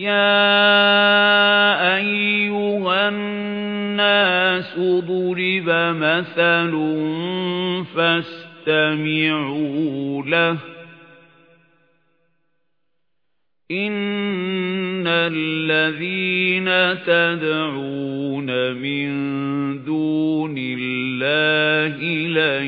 يَا أَيُّهَا النَّاسُ ضُرِبَ مَثَلٌ فَاسْتَمِعُوا لَهُ إِنَّ الَّذِينَ تَدْعُونَ مِن دُونِ اللَّهِ لَن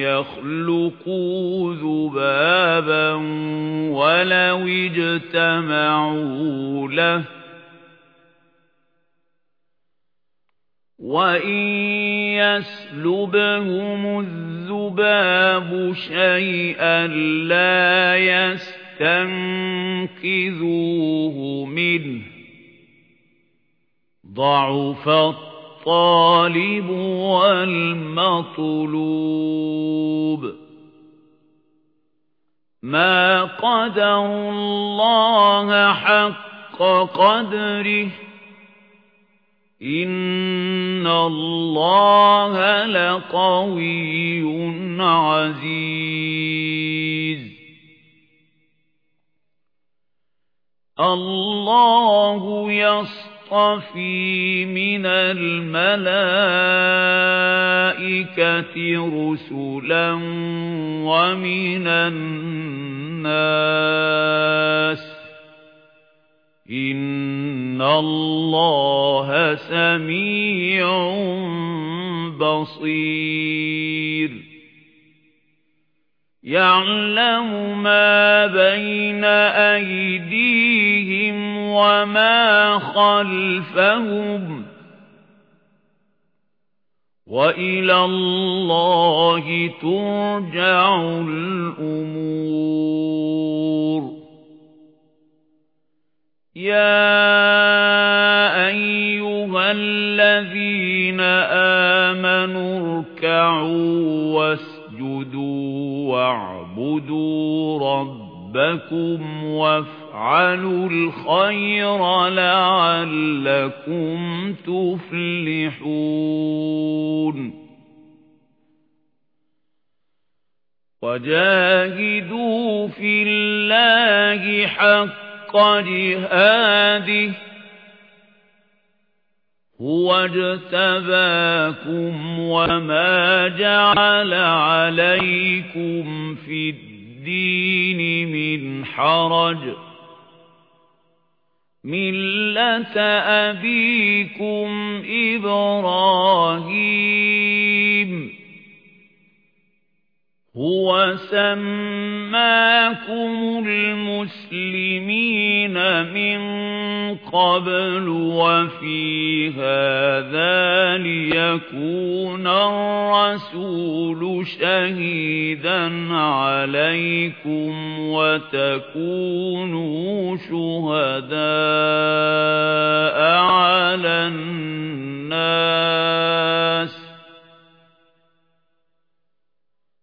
يَخْلُقُوا ذُبَابًا وَلَوِ اجْتَمَعُوا لَهُ وَإِن يَسْلُبْهُمُ الذُّبَابُ شَيْئًا لَّا يَسْتَنقِذُوهُ مِنْهُ ضَعُفَ الطَّالِبُ وَالْمَطْلُوبُ مَا قَدَرُوا اللَّهَ حَقَّ قَدْرِهِ إِنَّ اللَّهَ لَقَوِيٌّ عَزِيزٌ. اللَّهُ يَصْطَفِي مِنَ الْمَلَائِكَةِ رُسُلًا وَمِنَ النَّاسِ إِنَّ اللَّهَ سَمِيعٌ بَصِيرٌ يَعْلَمُ مَا بَيْنَ أَيْدِيهِمْ وَمَا خَلْفَهُمْ وَإِلَى اللَّهِ تُرْجَعُ الْأُمُورُ يَا أَيُّهَا الَّذِينَ آمَنُوا ارْكَعُوا وَاسْجُدُوا وَاعْبُدُوا رَبَّكُمْ وَافْعَلُوا الْخَيْرَ لَعَلَّكُمْ تُفْلِحُونَ وَجَاهِدُوا فِي اللَّهِ حَقَّ جِهَادِهِ هُوَ اجْتَبَاكُمْ وَمَا جَعَلَ عَلَيْكُمْ فِي الدِّينِ مِنْ حَرَجٍ مِلَّةَ أَبِيكُمْ إِبْرَاهِيمَ هُوَ سَمَّاكُمُ الْمُسْلِمِينَ مِنْ قَبْلُ وَفِي هَذَا لِيَكُونَ الرَّسُولُ شَهِيدًا عَلَيْكُمْ وَتَكُونُوا شُهَدَاءَ.